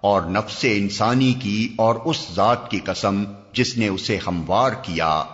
اور نفس انسانی کی اور اس ذات کی قسم جس نے اسے ہموار کیا۔